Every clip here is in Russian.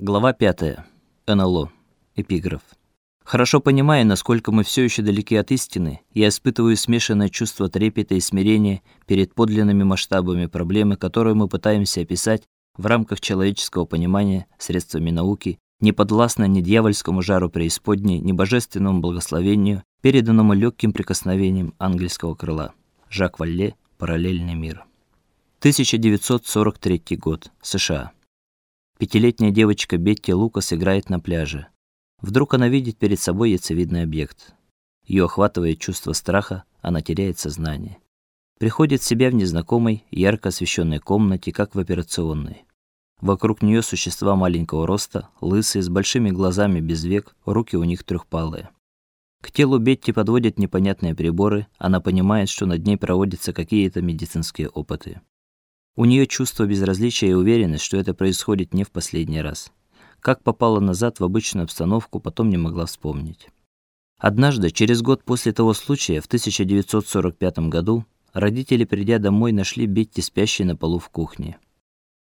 Глава 5. НЛО. Эпиграф. Хорошо понимая, насколько мы все еще далеки от истины, я испытываю смешанное чувство трепета и смирения перед подлинными масштабами проблемы, которую мы пытаемся описать в рамках человеческого понимания средствами науки, не подвластно ни дьявольскому жару преисподней, ни божественному благословению, переданному легким прикосновением ангельского крыла. Жак Валле. Параллельный мир. 1943 год. США. Пятилетняя девочка Бетти Лукас играет на пляже. Вдруг она видит перед собой яйцевидный объект. Ее охватывает чувство страха, она теряет сознание. Приходит в себя в незнакомой, ярко освещенной комнате, как в операционной. Вокруг нее существа маленького роста, лысые, с большими глазами без век, руки у них трехпалые. К телу Бетти подводят непонятные приборы, она понимает, что над ней проводятся какие-то медицинские опыты. У нее чувство безразличия и уверенность, что это происходит не в последний раз. Как попала назад в обычную обстановку, потом не могла вспомнить. Однажды, через год после того случая, в 1945 году, родители, придя домой, нашли Бетти спящей на полу в кухне.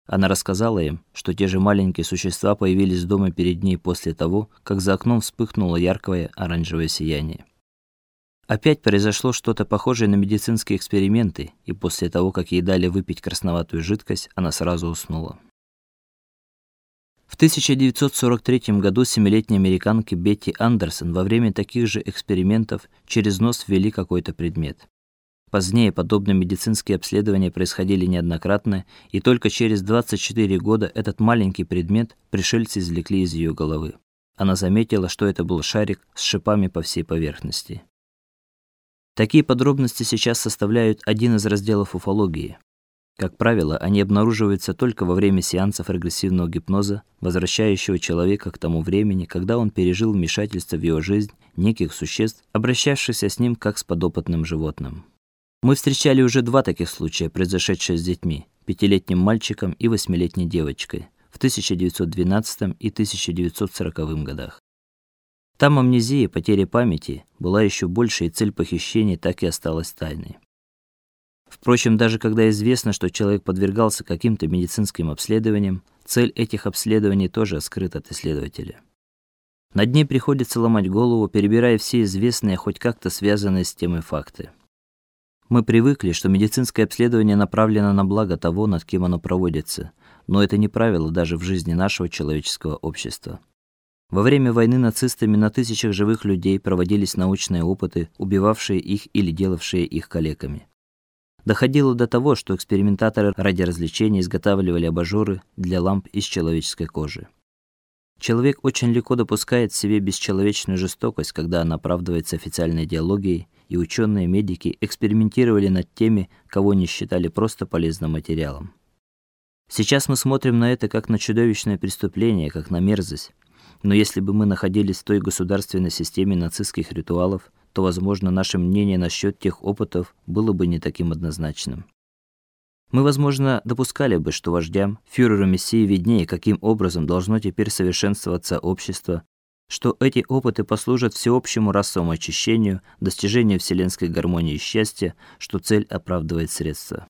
Она рассказала им, что те же маленькие существа появились дома перед ней после того, как за окном вспыхнуло яркое оранжевое сияние. Опять произошло что-то похожее на медицинские эксперименты, и после того, как ей дали выпить красноватую жидкость, она сразу уснула. В 1943 году семилетняя американка Бетти Андерсон во время таких же экспериментов через нос ввели какой-то предмет. Позднее подобные медицинские обследования происходили неоднократно, и только через 24 года этот маленький предмет пришельцы извлекли из ее головы. Она заметила, что это был шарик с шипами по всей поверхности. Такие подробности сейчас составляют один из разделов уфологии. Как правило, они обнаруживаются только во время сеансов регрессивного гипноза, возвращающего человека к тому времени, когда он пережил вмешательство в его жизнь неких существ, обращавшихся с ним как с подопытным животным. Мы встречали уже два таких случая, произошедшие с детьми: пятилетним мальчиком и восьмилетней девочкой в 1912 и 1940 годах. Там амнезия, потеря памяти была еще больше, и цель похищения так и осталась тайной. Впрочем, даже когда известно, что человек подвергался каким-то медицинским обследованиям, цель этих обследований тоже скрыта от исследователя. Над ней приходится ломать голову, перебирая все известные, хоть как-то связанные с темой факты. Мы привыкли, что медицинское обследование направлено на благо того, над кем оно проводится, но это не правило даже в жизни нашего человеческого общества. Во время войны нацистами на тысячах живых людей проводились научные опыты, убивавшие их или делавшие их калеками. Доходило до того, что экспериментаторы ради развлечения изготавливали абажуры для ламп из человеческой кожи. Человек очень легко допускает в себе бесчеловечную жестокость, когда она оправдывается официальной идеологией, и ученые-медики экспериментировали над теми, кого не считали просто полезным материалом. Сейчас мы смотрим на это как на чудовищное преступление, как на мерзость, но если бы мы находились в той государственной системе нацистских ритуалов, то, возможно, наше мнение насчет тех опытов было бы не таким однозначным. Мы, возможно, допускали бы, что вождям, фюреру Мессии виднее, каким образом должно теперь совершенствоваться общество, что эти опыты послужат всеобщему расовому очищению, достижению вселенской гармонии и счастья, что цель оправдывает средства.